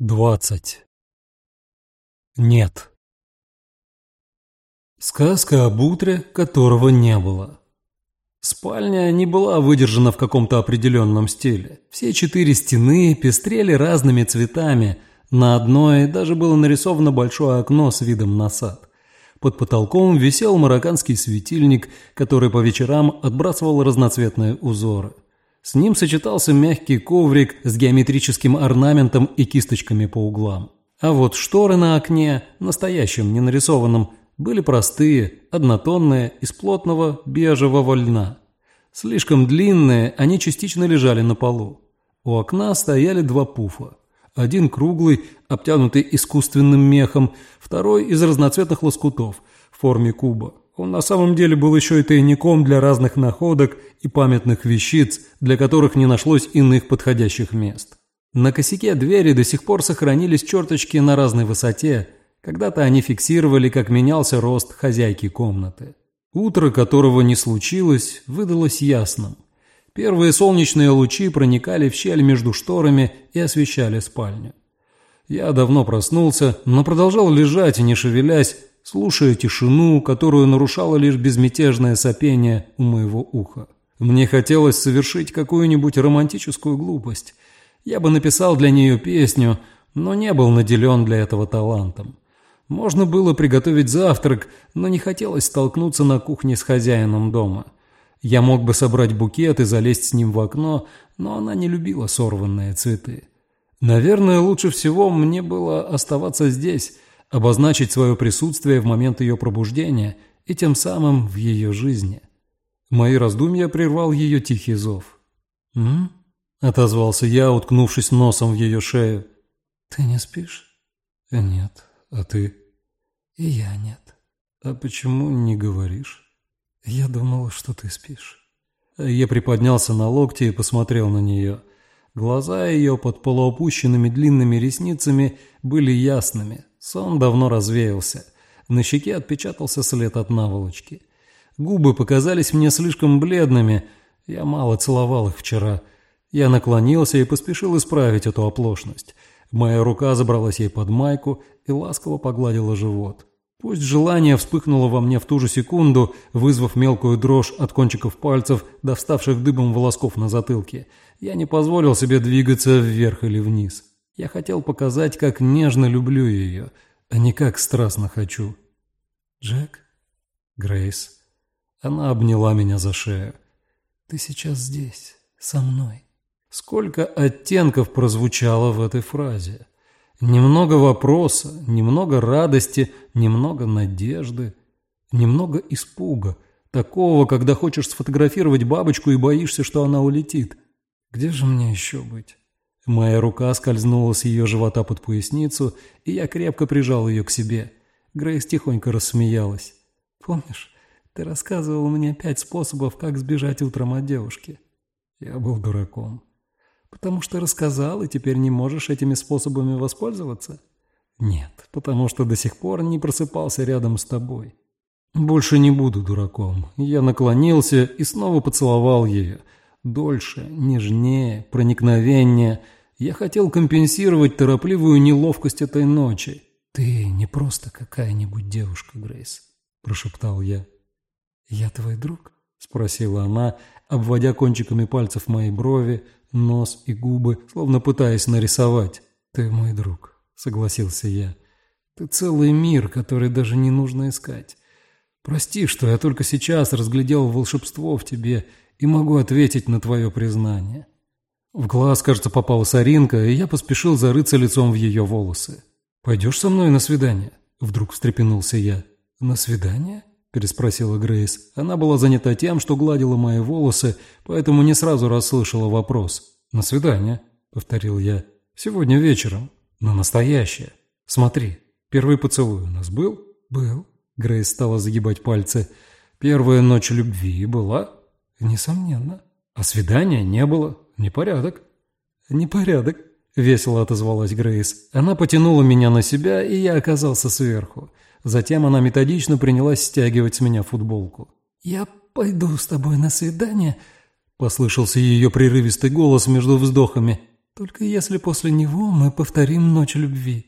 Двадцать. Нет. Сказка об утре, которого не было. Спальня не была выдержана в каком-то определенном стиле. Все четыре стены пестрели разными цветами. На одной даже было нарисовано большое окно с видом на сад. Под потолком висел марокканский светильник, который по вечерам отбрасывал разноцветные узоры. С ним сочетался мягкий коврик с геометрическим орнаментом и кисточками по углам. А вот шторы на окне, настоящем, не нарисованном, были простые, однотонные, из плотного бежевого льна. Слишком длинные, они частично лежали на полу. У окна стояли два пуфа. Один круглый, обтянутый искусственным мехом, второй из разноцветных лоскутов в форме куба. Он на самом деле был еще и тайником для разных находок и памятных вещиц, для которых не нашлось иных подходящих мест. На косяке двери до сих пор сохранились черточки на разной высоте. Когда-то они фиксировали, как менялся рост хозяйки комнаты. Утро, которого не случилось, выдалось ясным. Первые солнечные лучи проникали в щель между шторами и освещали спальню. Я давно проснулся, но продолжал лежать, не шевелясь, слушая тишину, которую нарушало лишь безмятежное сопение у моего уха. Мне хотелось совершить какую-нибудь романтическую глупость. Я бы написал для нее песню, но не был наделен для этого талантом. Можно было приготовить завтрак, но не хотелось столкнуться на кухне с хозяином дома. Я мог бы собрать букет и залезть с ним в окно, но она не любила сорванные цветы. Наверное, лучше всего мне было оставаться здесь, обозначить свое присутствие в момент ее пробуждения и тем самым в ее жизни. Мои раздумья прервал ее тихий зов. «М?», отозвался я, уткнувшись носом в ее шею. «Ты не спишь?» «Нет. А ты?» «И я нет». «А почему не говоришь?» «Я думал, что ты спишь». Я приподнялся на локте и посмотрел на нее. Глаза ее под полуопущенными длинными ресницами были ясными, Сон давно развеялся. На щеке отпечатался след от наволочки. Губы показались мне слишком бледными. Я мало целовал их вчера. Я наклонился и поспешил исправить эту оплошность. Моя рука забралась ей под майку и ласково погладила живот. Пусть желание вспыхнуло во мне в ту же секунду, вызвав мелкую дрожь от кончиков пальцев до вставших дыбом волосков на затылке, я не позволил себе двигаться вверх или вниз. Я хотел показать, как нежно люблю ее, а не как страстно хочу. «Джек?» «Грейс?» Она обняла меня за шею. «Ты сейчас здесь, со мной». Сколько оттенков прозвучало в этой фразе. Немного вопроса, немного радости, немного надежды, немного испуга. Такого, когда хочешь сфотографировать бабочку и боишься, что она улетит. Где же мне еще быть? Моя рука скользнула с ее живота под поясницу, и я крепко прижал ее к себе. Грейс тихонько рассмеялась. «Помнишь, ты рассказывал мне пять способов, как сбежать утром от девушки?» Я был дураком. «Потому что рассказал, и теперь не можешь этими способами воспользоваться?» «Нет, потому что до сих пор не просыпался рядом с тобой». «Больше не буду дураком». Я наклонился и снова поцеловал ее. Дольше, нежнее, проникновеннее – я хотел компенсировать торопливую неловкость этой ночи. «Ты не просто какая-нибудь девушка, Грейс», – прошептал я. «Я твой друг?» – спросила она, обводя кончиками пальцев мои брови, нос и губы, словно пытаясь нарисовать. «Ты мой друг», – согласился я. «Ты целый мир, который даже не нужно искать. Прости, что я только сейчас разглядел волшебство в тебе и могу ответить на твое признание». В глаз, кажется, попала соринка, и я поспешил зарыться лицом в ее волосы. «Пойдешь со мной на свидание?» Вдруг встрепенулся я. «На свидание?» переспросила Грейс. Она была занята тем, что гладила мои волосы, поэтому не сразу расслышала вопрос. «На свидание?» — повторил я. «Сегодня вечером. На настоящее. Смотри, первый поцелуй у нас был?» «Был». Грейс стала загибать пальцы. «Первая ночь любви была?» «Несомненно». «А свидания не было?» «Непорядок». «Непорядок», — весело отозвалась Грейс. Она потянула меня на себя, и я оказался сверху. Затем она методично принялась стягивать с меня футболку. «Я пойду с тобой на свидание», — послышался ее прерывистый голос между вздохами. Только если после него мы повторим ночь любви».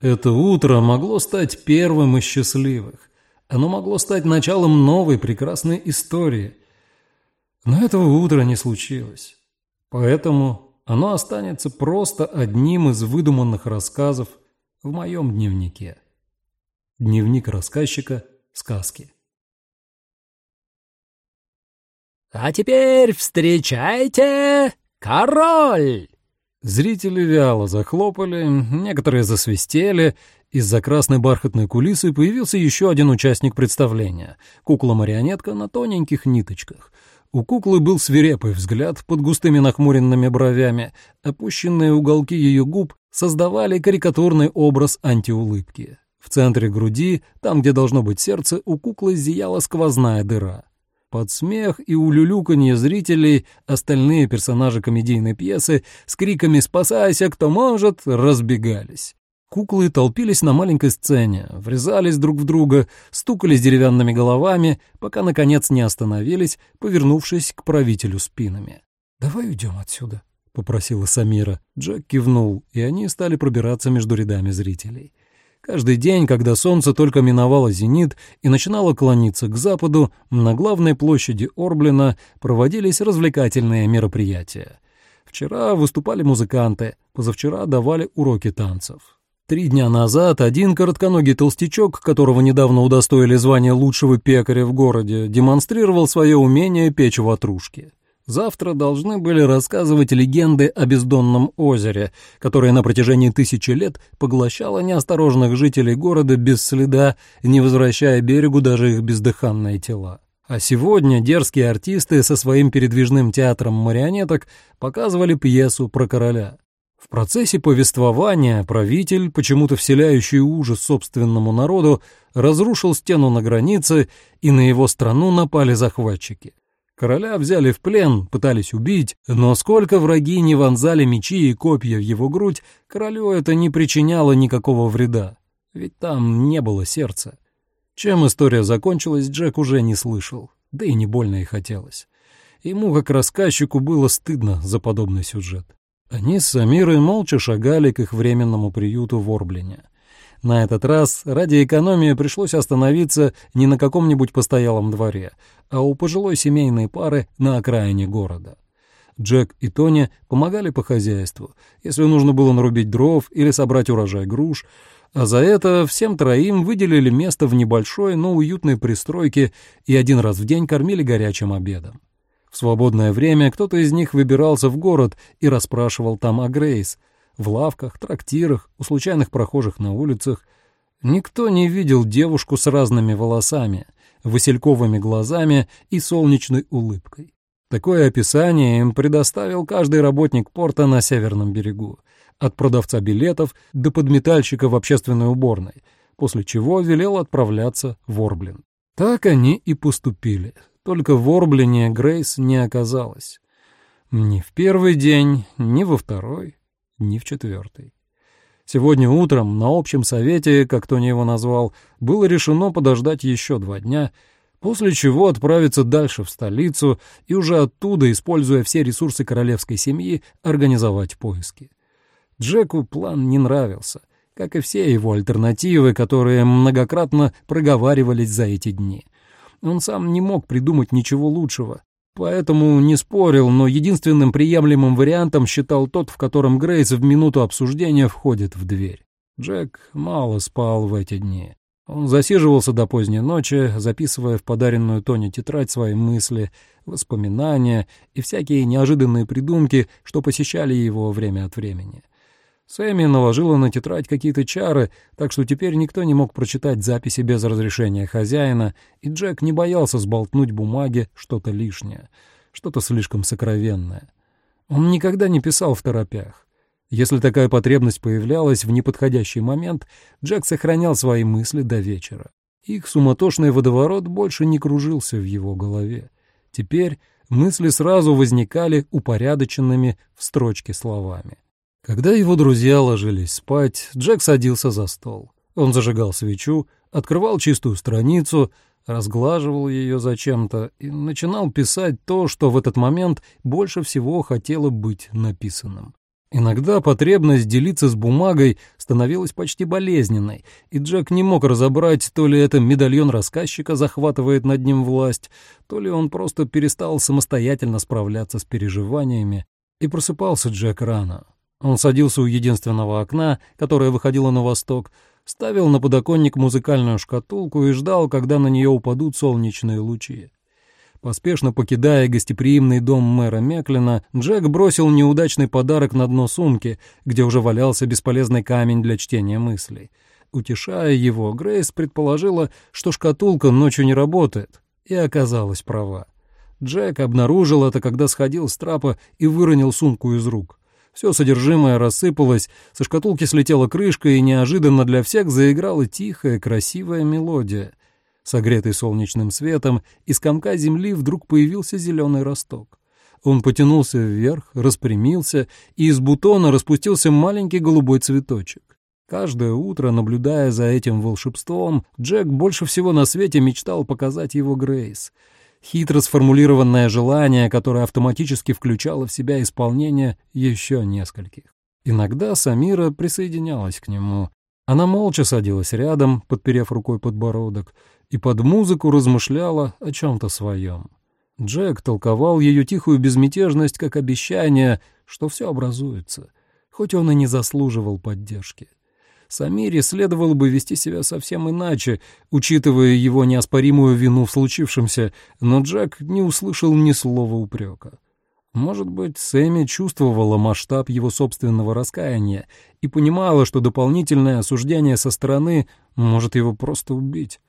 Это утро могло стать первым из счастливых. Оно могло стать началом новой прекрасной истории. Но этого утра не случилось. Поэтому оно останется просто одним из выдуманных рассказов в моем дневнике. Дневник рассказчика сказки. «А теперь встречайте, король!» Зрители вяло захлопали, некоторые засвистели. Из-за красной бархатной кулисы появился еще один участник представления — кукла-марионетка на тоненьких ниточках. У куклы был свирепый взгляд под густыми нахмуренными бровями. Опущенные уголки ее губ создавали карикатурный образ антиулыбки. В центре груди, там, где должно быть сердце, у куклы зияла сквозная дыра. Под смех и улюлюканье зрителей остальные персонажи комедийной пьесы с криками «Спасайся, кто может!» разбегались. Куклы толпились на маленькой сцене, врезались друг в друга, стукались деревянными головами, пока, наконец, не остановились, повернувшись к правителю спинами. «Давай уйдем отсюда», — попросила Самира. Джек кивнул, и они стали пробираться между рядами зрителей. Каждый день, когда солнце только миновало зенит и начинало клониться к западу, на главной площади Орблина проводились развлекательные мероприятия. Вчера выступали музыканты, позавчера давали уроки танцев. Три дня назад один коротконогий толстячок, которого недавно удостоили звания лучшего пекаря в городе, демонстрировал свое умение печь ватрушки. Завтра должны были рассказывать легенды о бездонном озере, которое на протяжении тысячи лет поглощало неосторожных жителей города без следа, не возвращая берегу даже их бездыханные тела. А сегодня дерзкие артисты со своим передвижным театром марионеток показывали пьесу про короля. В процессе повествования правитель, почему-то вселяющий ужас собственному народу, разрушил стену на границе, и на его страну напали захватчики. Короля взяли в плен, пытались убить, но сколько враги не вонзали мечи и копья в его грудь, королю это не причиняло никакого вреда, ведь там не было сердца. Чем история закончилась, Джек уже не слышал, да и не больно и хотелось. Ему, как рассказчику, было стыдно за подобный сюжет. Они с Самирой молча шагали к их временному приюту в Орблине. На этот раз ради экономии пришлось остановиться не на каком-нибудь постоялом дворе, а у пожилой семейной пары на окраине города. Джек и Тони помогали по хозяйству, если нужно было нарубить дров или собрать урожай груш, а за это всем троим выделили место в небольшой, но уютной пристройке и один раз в день кормили горячим обедом. Свободное время кто-то из них выбирался в город и расспрашивал там о Грейс, в лавках, трактирах, у случайных прохожих на улицах. Никто не видел девушку с разными волосами, васильковыми глазами и солнечной улыбкой. Такое описание им предоставил каждый работник порта на северном берегу, от продавца билетов до подметальщика в общественной уборной, после чего велел отправляться в Орблин. Так они и поступили, только в Орблине Грейс не оказалась. Ни в первый день, ни во второй, ни в четвертый. Сегодня утром на общем совете, как Тони его назвал, было решено подождать еще два дня, после чего отправиться дальше в столицу и уже оттуда, используя все ресурсы королевской семьи, организовать поиски. Джеку план не нравился, как и все его альтернативы, которые многократно проговаривались за эти дни. Он сам не мог придумать ничего лучшего, Поэтому не спорил, но единственным приемлемым вариантом считал тот, в котором Грейс в минуту обсуждения входит в дверь. Джек мало спал в эти дни. Он засиживался до поздней ночи, записывая в подаренную Тони тетрадь свои мысли, воспоминания и всякие неожиданные придумки, что посещали его время от времени. Сэмми наложила на тетрадь какие-то чары, так что теперь никто не мог прочитать записи без разрешения хозяина, и Джек не боялся сболтнуть бумаге что-то лишнее, что-то слишком сокровенное. Он никогда не писал в торопях. Если такая потребность появлялась в неподходящий момент, Джек сохранял свои мысли до вечера. Их суматошный водоворот больше не кружился в его голове. Теперь мысли сразу возникали упорядоченными в строчке словами. Когда его друзья ложились спать, Джек садился за стол. Он зажигал свечу, открывал чистую страницу, разглаживал ее зачем-то и начинал писать то, что в этот момент больше всего хотело быть написанным. Иногда потребность делиться с бумагой становилась почти болезненной, и Джек не мог разобрать, то ли это медальон рассказчика захватывает над ним власть, то ли он просто перестал самостоятельно справляться с переживаниями. И просыпался Джек рано. Он садился у единственного окна, которое выходило на восток, ставил на подоконник музыкальную шкатулку и ждал, когда на нее упадут солнечные лучи. Поспешно покидая гостеприимный дом мэра Меклина, Джек бросил неудачный подарок на дно сумки, где уже валялся бесполезный камень для чтения мыслей. Утешая его, Грейс предположила, что шкатулка ночью не работает, и оказалась права. Джек обнаружил это, когда сходил с трапа и выронил сумку из рук. Все содержимое рассыпалось, со шкатулки слетела крышка, и неожиданно для всех заиграла тихая, красивая мелодия. Согретый солнечным светом, из комка земли вдруг появился зеленый росток. Он потянулся вверх, распрямился, и из бутона распустился маленький голубой цветочек. Каждое утро, наблюдая за этим волшебством, Джек больше всего на свете мечтал показать его Грейс — хитро сформулированное желание, которое автоматически включало в себя исполнение еще нескольких. Иногда Самира присоединялась к нему. Она молча садилась рядом, подперев рукой подбородок, и под музыку размышляла о чем-то своем. Джек толковал ее тихую безмятежность как обещание, что все образуется, хоть он и не заслуживал поддержки. Самире следовало бы вести себя совсем иначе, учитывая его неоспоримую вину в случившемся, но Джек не услышал ни слова упрека. Может быть, Сэмми чувствовала масштаб его собственного раскаяния и понимала, что дополнительное осуждение со стороны может его просто убить.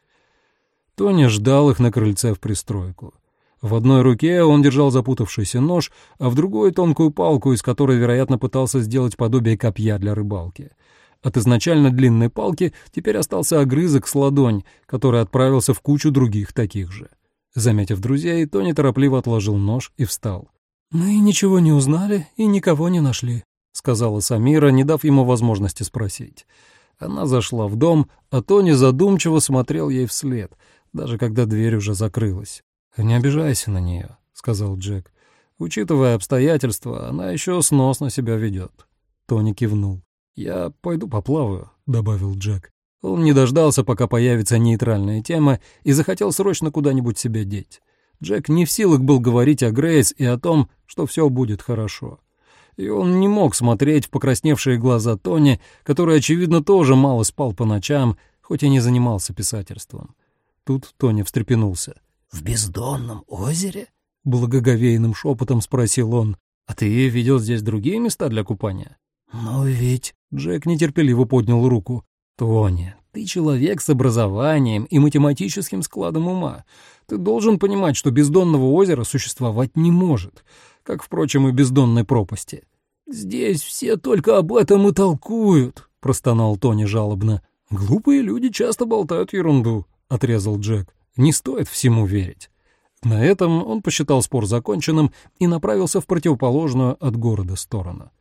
Тони ждал их на крыльце в пристройку. В одной руке он держал запутавшийся нож, а в другой — тонкую палку, из которой, вероятно, пытался сделать подобие копья для рыбалки — от изначально длинной палки теперь остался огрызок с ладонь, который отправился в кучу других таких же. Заметив друзей, Тони торопливо отложил нож и встал. «Мы ничего не узнали и никого не нашли», — сказала Самира, не дав ему возможности спросить. Она зашла в дом, а Тони задумчиво смотрел ей вслед, даже когда дверь уже закрылась. «Не обижайся на нее», — сказал Джек. «Учитывая обстоятельства, она еще сносно себя ведет». Тони кивнул. «Я пойду поплаваю», — добавил Джек. Он не дождался, пока появится нейтральная тема, и захотел срочно куда-нибудь себя деть. Джек не в силах был говорить о Грейс и о том, что все будет хорошо. И он не мог смотреть в покрасневшие глаза Тони, который, очевидно, тоже мало спал по ночам, хоть и не занимался писательством. Тут Тони встрепенулся. «В бездонном озере?» — благоговейным шепотом спросил он. «А ты видел здесь другие места для купания?» «Но ведь...» — Джек нетерпеливо поднял руку. «Тони, ты человек с образованием и математическим складом ума. Ты должен понимать, что бездонного озера существовать не может, как, впрочем, и бездонной пропасти». «Здесь все только об этом и толкуют», — простонал Тони жалобно. «Глупые люди часто болтают ерунду», — отрезал Джек. «Не стоит всему верить». На этом он посчитал спор законченным и направился в противоположную от города сторону.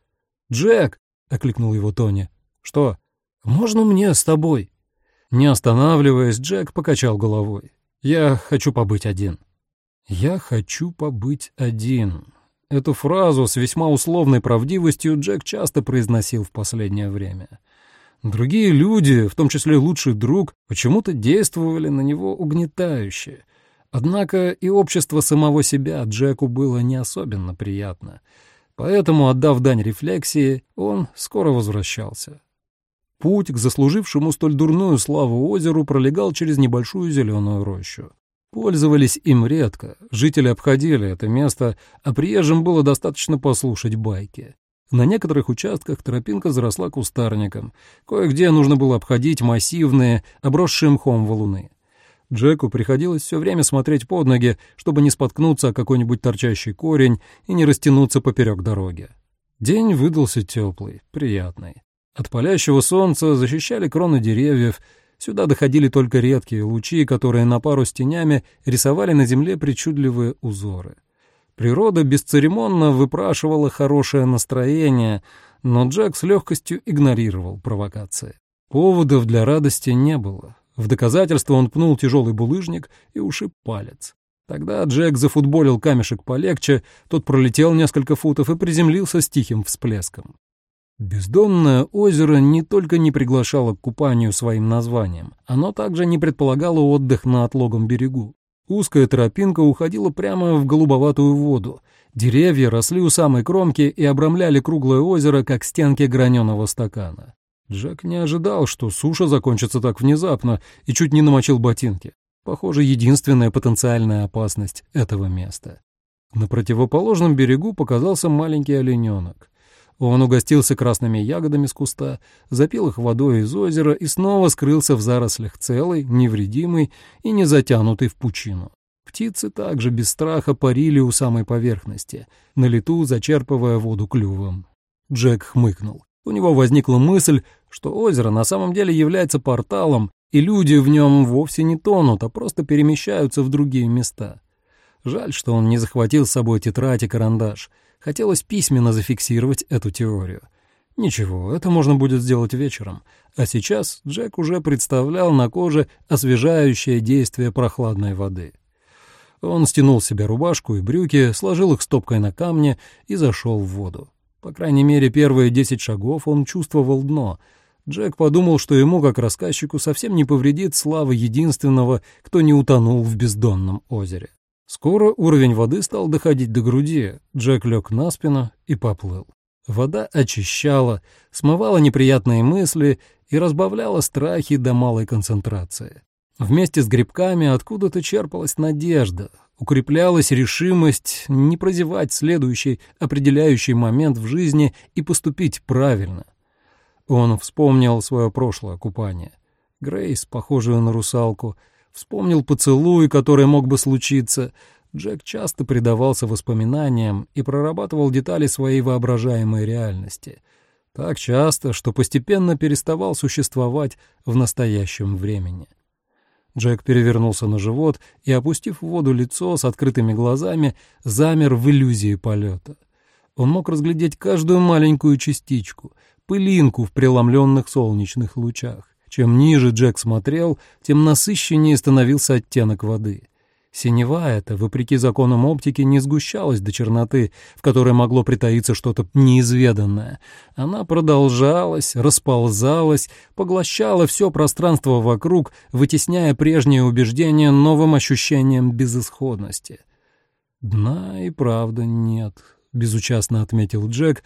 «Джек!» — окликнул его Тони. «Что? Можно мне с тобой?» Не останавливаясь, Джек покачал головой. «Я хочу побыть один». «Я хочу побыть один». Эту фразу с весьма условной правдивостью Джек часто произносил в последнее время. Другие люди, в том числе лучший друг, почему-то действовали на него угнетающе. Однако и общество самого себя Джеку было не особенно приятно — Поэтому, отдав дань рефлексии, он скоро возвращался. Путь к заслужившему столь дурную славу озеру пролегал через небольшую зеленую рощу. Пользовались им редко, жители обходили это место, а приезжим было достаточно послушать байки. На некоторых участках тропинка заросла кустарником, кое-где нужно было обходить массивные, обросшие мхом валуны. Джеку приходилось все время смотреть под ноги, чтобы не споткнуться о какой-нибудь торчащий корень и не растянуться поперек дороги. День выдался теплый, приятный. От палящего солнца защищали кроны деревьев, сюда доходили только редкие лучи, которые на пару с тенями рисовали на земле причудливые узоры. Природа бесцеремонно выпрашивала хорошее настроение, но Джек с легкостью игнорировал провокации. Поводов для радости не было. В доказательство он пнул тяжелый булыжник и ушиб палец. Тогда Джек зафутболил камешек полегче, тот пролетел несколько футов и приземлился с тихим всплеском. Бездонное озеро не только не приглашало к купанию своим названием, оно также не предполагало отдых на отлогом берегу. Узкая тропинка уходила прямо в голубоватую воду. Деревья росли у самой кромки и обрамляли круглое озеро, как стенки граненого стакана. Джек не ожидал, что суша закончится так внезапно, и чуть не намочил ботинки. Похоже, единственная потенциальная опасность этого места. На противоположном берегу показался маленький олененок. Он угостился красными ягодами с куста, запил их водой из озера и снова скрылся в зарослях целый, невредимый и не затянутый в пучину. Птицы также без страха парили у самой поверхности, на лету зачерпывая воду клювом. Джек хмыкнул. У него возникла мысль, что озеро на самом деле является порталом, и люди в нем вовсе не тонут, а просто перемещаются в другие места. Жаль, что он не захватил с собой тетрадь и карандаш. Хотелось письменно зафиксировать эту теорию. Ничего, это можно будет сделать вечером. А сейчас Джек уже представлял на коже освежающее действие прохладной воды. Он стянул себе рубашку и брюки, сложил их стопкой на камне и зашел в воду. По крайней мере, первые десять шагов он чувствовал дно. Джек подумал, что ему, как рассказчику, совсем не повредит слава единственного, кто не утонул в бездонном озере. Скоро уровень воды стал доходить до груди. Джек лег на спину и поплыл. Вода очищала, смывала неприятные мысли и разбавляла страхи до малой концентрации. Вместе с грибками откуда-то черпалась надежда, укреплялась решимость не прозевать следующий определяющий момент в жизни и поступить правильно. Он вспомнил свое прошлое купание. Грейс, похожую на русалку — Вспомнил поцелуй, который мог бы случиться. Джек часто предавался воспоминаниям и прорабатывал детали своей воображаемой реальности. Так часто, что постепенно переставал существовать в настоящем времени. Джек перевернулся на живот и, опустив в воду лицо с открытыми глазами, замер в иллюзии полета. Он мог разглядеть каждую маленькую частичку, пылинку в преломленных солнечных лучах. Чем ниже Джек смотрел, тем насыщеннее становился оттенок воды. Синева эта, вопреки законам оптики, не сгущалась до черноты, в которой могло притаиться что-то неизведанное. Она продолжалась, расползалась, поглощала все пространство вокруг, вытесняя прежние убеждения новым ощущением безысходности. «Дна и правда нет», — безучастно отметил Джек,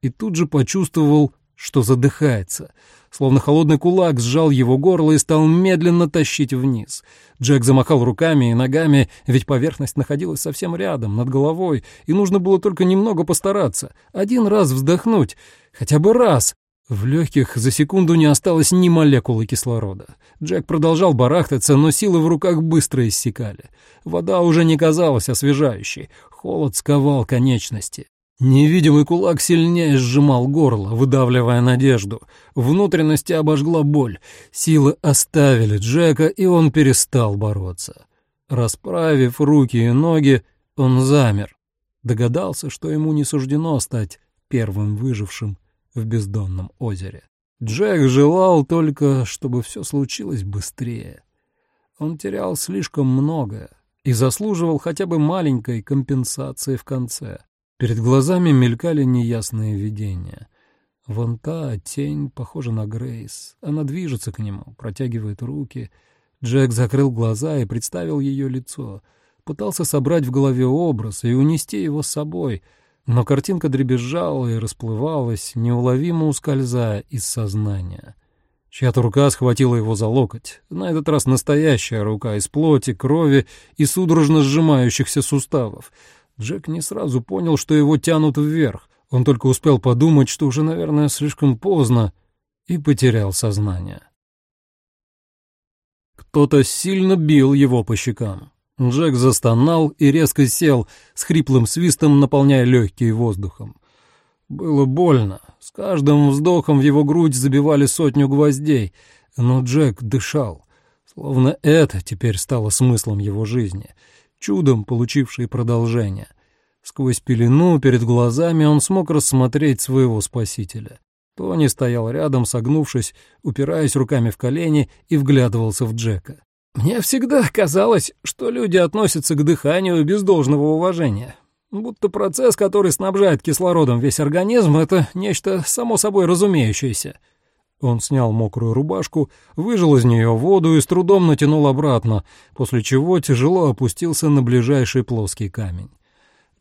и тут же почувствовал, что задыхается — Словно холодный кулак сжал его горло и стал медленно тащить вниз. Джек замахал руками и ногами, ведь поверхность находилась совсем рядом, над головой, и нужно было только немного постараться, один раз вздохнуть, хотя бы раз. В легких за секунду не осталось ни молекулы кислорода. Джек продолжал барахтаться, но силы в руках быстро иссякали. Вода уже не казалась освежающей, холод сковал конечности. Невидимый кулак сильнее сжимал горло, выдавливая надежду. Внутренности обожгла боль. Силы оставили Джека, и он перестал бороться. Расправив руки и ноги, он замер. Догадался, что ему не суждено стать первым выжившим в бездонном озере. Джек желал только, чтобы все случилось быстрее. Он терял слишком многое и заслуживал хотя бы маленькой компенсации в конце. Перед глазами мелькали неясные видения. Вон та тень похожа на Грейс. Она движется к нему, протягивает руки. Джек закрыл глаза и представил ее лицо. Пытался собрать в голове образ и унести его с собой, но картинка дребезжала и расплывалась, неуловимо ускользая из сознания. Чья-то рука схватила его за локоть. На этот раз настоящая рука из плоти, крови и судорожно сжимающихся суставов. Джек не сразу понял, что его тянут вверх. Он только успел подумать, что уже, наверное, слишком поздно, и потерял сознание. Кто-то сильно бил его по щекам. Джек застонал и резко сел, с хриплым свистом наполняя легкие воздухом. Было больно. С каждым вздохом в его грудь забивали сотню гвоздей, но Джек дышал. Словно это теперь стало смыслом его жизни — чудом получивший продолжение. Сквозь пелену перед глазами он смог рассмотреть своего спасителя. Тони стоял рядом, согнувшись, упираясь руками в колени и вглядывался в Джека. «Мне всегда казалось, что люди относятся к дыханию без должного уважения. Будто процесс, который снабжает кислородом весь организм, это нечто само собой разумеющееся. Он снял мокрую рубашку, выжил из нее воду и с трудом натянул обратно, после чего тяжело опустился на ближайший плоский камень.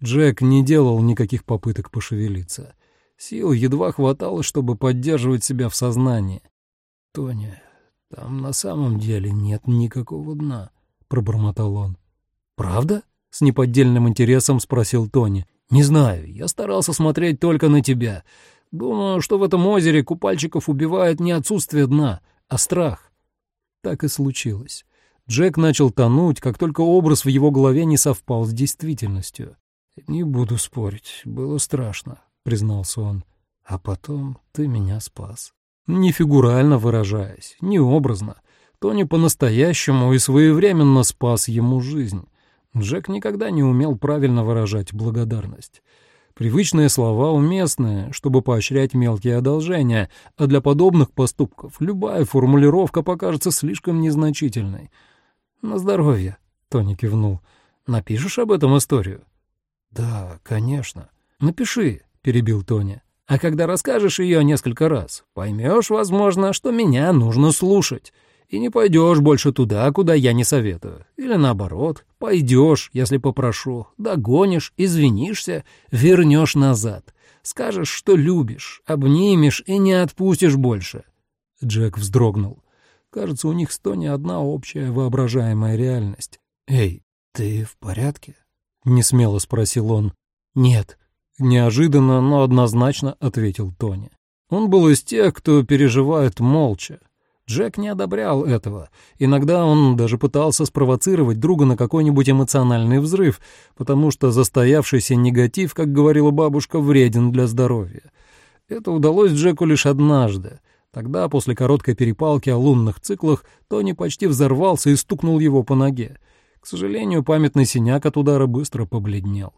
Джек не делал никаких попыток пошевелиться. Сил едва хватало, чтобы поддерживать себя в сознании. «Тоня, там на самом деле нет никакого дна», — пробормотал он. «Правда?» — с неподдельным интересом спросил Тони. «Не знаю, я старался смотреть только на тебя. Думаю, что в этом озере купальщиков убивает не отсутствие дна, а страх». Так и случилось. Джек начал тонуть, как только образ в его голове не совпал с действительностью. «Не буду спорить, было страшно», — признался он. «А потом ты меня спас». Не фигурально выражаясь, не образно. Тони по-настоящему и своевременно спас ему жизнь. Джек никогда не умел правильно выражать благодарность. Привычные слова уместные, чтобы поощрять мелкие одолжения, а для подобных поступков любая формулировка покажется слишком незначительной. «На здоровье», — Тони кивнул. «Напишешь об этом историю?» «Да, конечно». «Напиши», — перебил Тони. «А когда расскажешь ее несколько раз, поймешь, возможно, что меня нужно слушать, и не пойдешь больше туда, куда я не советую. Или наоборот, пойдешь, если попрошу, догонишь, извинишься, вернешь назад, скажешь, что любишь, обнимешь и не отпустишь больше». Джек вздрогнул. Кажется, у них с Тони одна общая воображаемая реальность. «Эй, ты в порядке?» — несмело спросил он. «Нет», — неожиданно, но однозначно ответил Тони. Он был из тех, кто переживает молча. Джек не одобрял этого. Иногда он даже пытался спровоцировать друга на какой-нибудь эмоциональный взрыв, потому что застоявшийся негатив, как говорила бабушка, вреден для здоровья. Это удалось Джеку лишь однажды. Тогда, после короткой перепалки о лунных циклах, Тони почти взорвался и стукнул его по ноге. К сожалению, памятный синяк от удара быстро побледнел.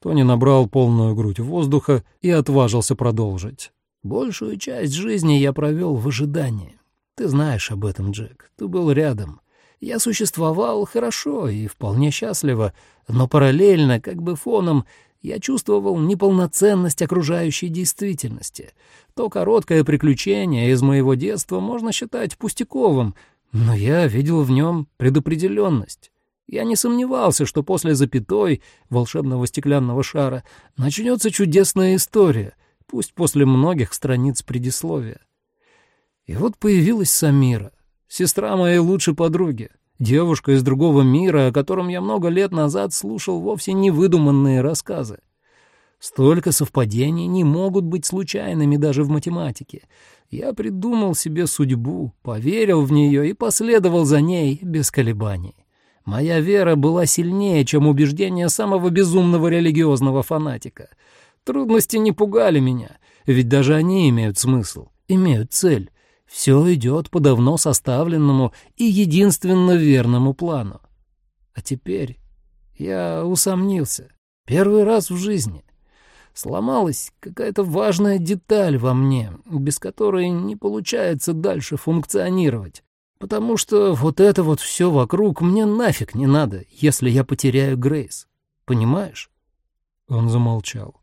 Тони набрал полную грудь воздуха и отважился продолжить. «Большую часть жизни я провел в ожидании. Ты знаешь об этом, Джек. Ты был рядом. Я существовал хорошо и вполне счастливо, но параллельно, как бы фоном, я чувствовал неполноценность окружающей действительности. То короткое приключение из моего детства можно считать пустяковым, но я видел в нем предопределенность. Я не сомневался, что после запятой волшебного стеклянного шара начнется чудесная история, пусть после многих страниц предисловия. И вот появилась Самира, сестра моей лучшей подруги, девушка из другого мира, о котором я много лет назад слушал вовсе не выдуманные рассказы. Столько совпадений не могут быть случайными даже в математике. Я придумал себе судьбу, поверил в нее и последовал за ней без колебаний. Моя вера была сильнее, чем убеждения самого безумного религиозного фанатика. Трудности не пугали меня, ведь даже они имеют смысл, имеют цель. Все идет по давно составленному и единственно верному плану. А теперь я усомнился. Первый раз в жизни. Сломалась какая-то важная деталь во мне, без которой не получается дальше функционировать. Потому что вот это вот все вокруг мне нафиг не надо, если я потеряю Грейс. Понимаешь?» Он замолчал.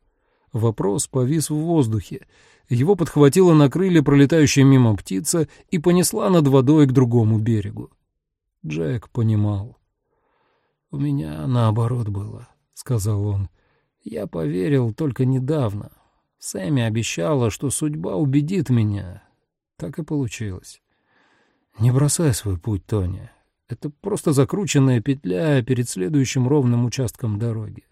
Вопрос повис в воздухе. Его подхватила на крылья пролетающая мимо птица и понесла над водой к другому берегу. Джек понимал. «У меня наоборот было», — сказал он. «Я поверил только недавно. Сэмми обещала, что судьба убедит меня. Так и получилось». Не бросай свой путь, Тоня. Это просто закрученная петля перед следующим ровным участком дороги.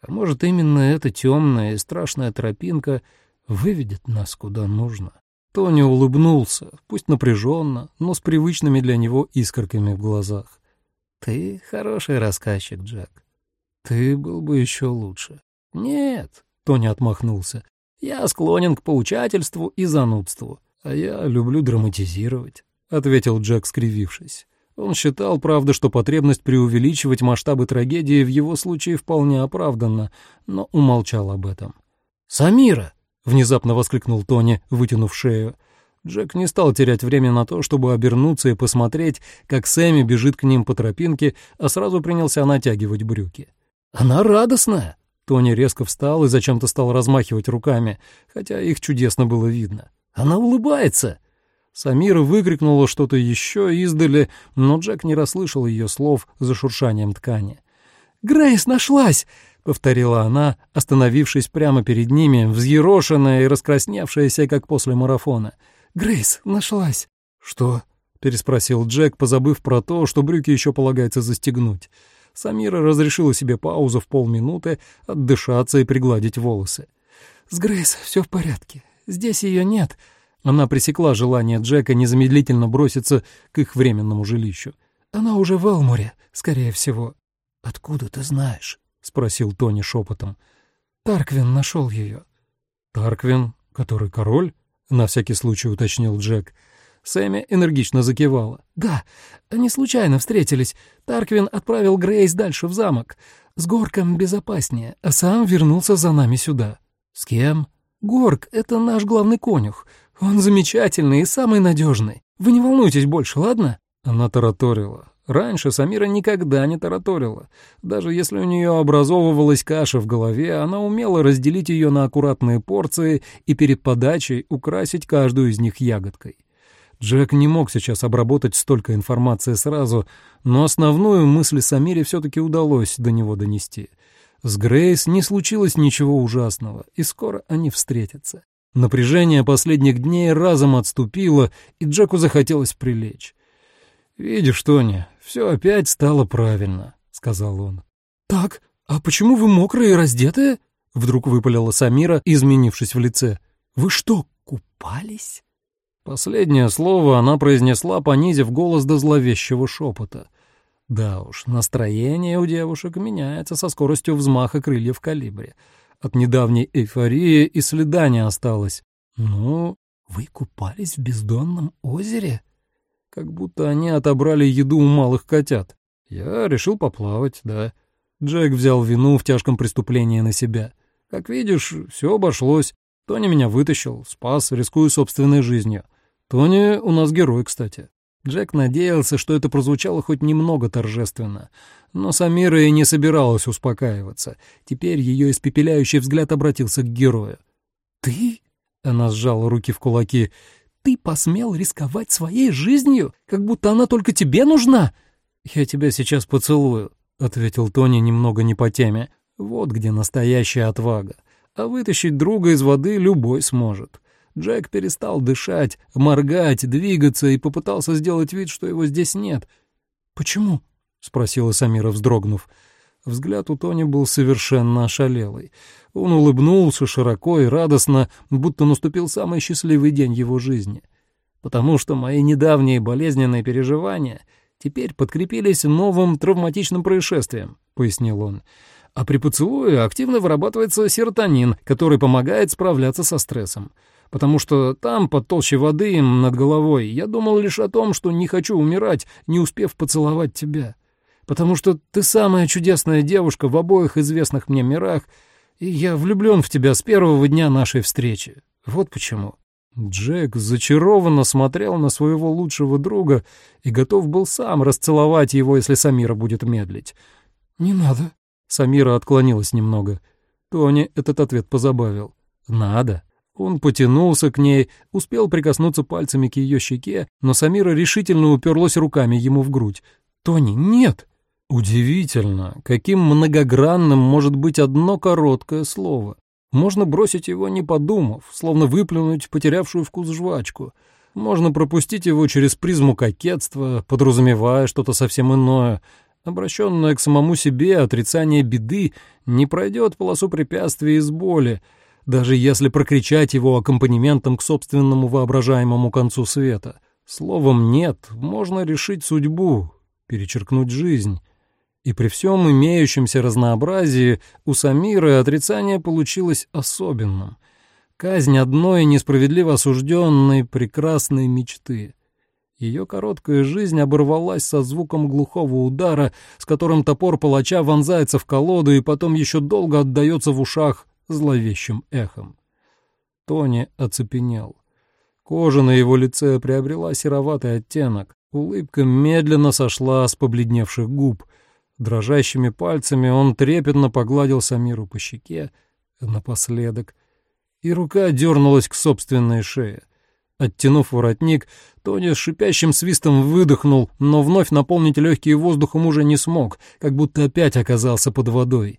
А может, именно эта темная и страшная тропинка выведет нас куда нужно. Тони улыбнулся, пусть напряженно, но с привычными для него искорками в глазах. «Ты хороший рассказчик, Джек. Ты был бы еще лучше». «Нет», — Тони отмахнулся, — «я склонен к поучательству и занудству, а я люблю драматизировать» ответил Джек, скривившись. Он считал, правда, что потребность преувеличивать масштабы трагедии в его случае вполне оправданна, но умолчал об этом. «Самира!» — внезапно воскликнул Тони, вытянув шею. Джек не стал терять время на то, чтобы обернуться и посмотреть, как Сэмми бежит к ним по тропинке, а сразу принялся натягивать брюки. «Она радостная!» Тони резко встал и зачем-то стал размахивать руками, хотя их чудесно было видно. «Она улыбается!» Самира выкрикнула что-то еще издали, но Джек не расслышал ее слов за шуршанием ткани. «Грейс нашлась!» — повторила она, остановившись прямо перед ними, взъерошенная и раскрасневшаяся, как после марафона. «Грейс нашлась!» «Что?» — переспросил Джек, позабыв про то, что брюки еще полагается застегнуть. Самира разрешила себе паузу в полминуты, отдышаться и пригладить волосы. «С Грейс все в порядке. Здесь ее нет». Она пресекла желание Джека незамедлительно броситься к их временному жилищу. «Она уже в Элмуре, скорее всего». «Откуда ты знаешь?» — спросил Тони шепотом. «Тарквин нашел ее». «Тарквин, который король?» — на всякий случай уточнил Джек. Сэмми энергично закивала. «Да, они случайно встретились. Тарквин отправил Грейс дальше в замок. С Горком безопаснее, а сам вернулся за нами сюда». «С кем?» «Горк — это наш главный конюх. Он замечательный и самый надежный. Вы не волнуйтесь больше, ладно?» Она тараторила. Раньше Самира никогда не тараторила. Даже если у нее образовывалась каша в голове, она умела разделить ее на аккуратные порции и перед подачей украсить каждую из них ягодкой. Джек не мог сейчас обработать столько информации сразу, но основную мысль Самире все-таки удалось до него донести. С Грейс не случилось ничего ужасного, и скоро они встретятся. Напряжение последних дней разом отступило, и Джеку захотелось прилечь. «Видишь, Тони, все опять стало правильно», — сказал он. «Так, а почему вы мокрые и раздетые?» — вдруг выпалила Самира, изменившись в лице. «Вы что, купались?» Последнее слово она произнесла, понизив голос до зловещего шепота. Да уж, настроение у девушек меняется со скоростью взмаха крыльев калибре. От недавней эйфории и следа не осталось. Ну, вы купались в бездонном озере? Как будто они отобрали еду у малых котят. Я решил поплавать, да. Джек взял вину в тяжком преступлении на себя. Как видишь, все обошлось. Тони меня вытащил, спас, рискуя собственной жизнью. Тони у нас герой, кстати. Джек надеялся, что это прозвучало хоть немного торжественно. Но Самира и не собиралась успокаиваться. Теперь ее испепеляющий взгляд обратился к герою. «Ты?» — она сжала руки в кулаки. «Ты посмел рисковать своей жизнью, как будто она только тебе нужна?» «Я тебя сейчас поцелую», — ответил Тони немного не по теме. «Вот где настоящая отвага. А вытащить друга из воды любой сможет». Джек перестал дышать, моргать, двигаться и попытался сделать вид, что его здесь нет. «Почему?» — спросила Самира, вздрогнув. Взгляд у Тони был совершенно ошалелый. Он улыбнулся широко и радостно, будто наступил самый счастливый день его жизни. «Потому что мои недавние болезненные переживания теперь подкрепились новым травматичным происшествием», — пояснил он. «А при поцелуе активно вырабатывается серотонин, который помогает справляться со стрессом потому что там, под толщей воды над головой, я думал лишь о том, что не хочу умирать, не успев поцеловать тебя. Потому что ты самая чудесная девушка в обоих известных мне мирах, и я влюблен в тебя с первого дня нашей встречи. Вот почему». Джек зачарованно смотрел на своего лучшего друга и готов был сам расцеловать его, если Самира будет медлить. «Не надо». Самира отклонилась немного. Тони этот ответ позабавил. «Надо». Он потянулся к ней, успел прикоснуться пальцами к ее щеке, но Самира решительно уперлась руками ему в грудь. «Тони, нет!» Удивительно, каким многогранным может быть одно короткое слово. Можно бросить его, не подумав, словно выплюнуть потерявшую вкус жвачку. Можно пропустить его через призму кокетства, подразумевая что-то совсем иное. Обращенное к самому себе отрицание беды не пройдет полосу препятствий из боли, даже если прокричать его аккомпанементом к собственному воображаемому концу света. Словом «нет» можно решить судьбу, перечеркнуть жизнь. И при всем имеющемся разнообразии у Самиры отрицание получилось особенным. Казнь одной несправедливо осужденной прекрасной мечты. Ее короткая жизнь оборвалась со звуком глухого удара, с которым топор палача вонзается в колоду и потом еще долго отдается в ушах зловещим эхом. Тони оцепенел. Кожа на его лице приобрела сероватый оттенок, улыбка медленно сошла с побледневших губ. Дрожащими пальцами он трепетно погладил Самиру по щеке напоследок, и рука дернулась к собственной шее. Оттянув воротник, Тони с шипящим свистом выдохнул, но вновь наполнить легкие воздухом уже не смог, как будто опять оказался под водой.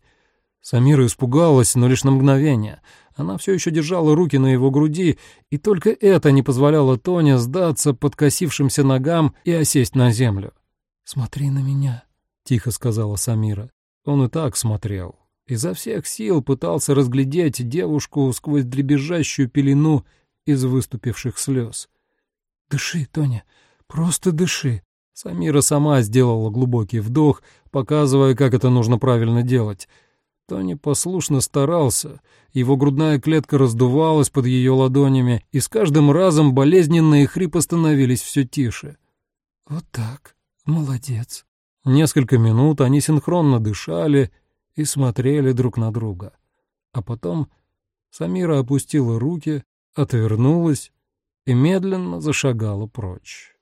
Самира испугалась, но лишь на мгновение. Она все еще держала руки на его груди, и только это не позволяло Тоне сдаться подкосившимся ногам и осесть на землю. «Смотри на меня», — тихо сказала Самира. Он и так смотрел. Изо всех сил пытался разглядеть девушку сквозь дребезжащую пелену из выступивших слез. «Дыши, Тоня, просто дыши». Самира сама сделала глубокий вдох, показывая, как это нужно правильно делать. Тони послушно старался, его грудная клетка раздувалась под ее ладонями, и с каждым разом болезненные хрипы становились все тише. «Вот так, молодец». Несколько минут они синхронно дышали и смотрели друг на друга. А потом Самира опустила руки, отвернулась и медленно зашагала прочь.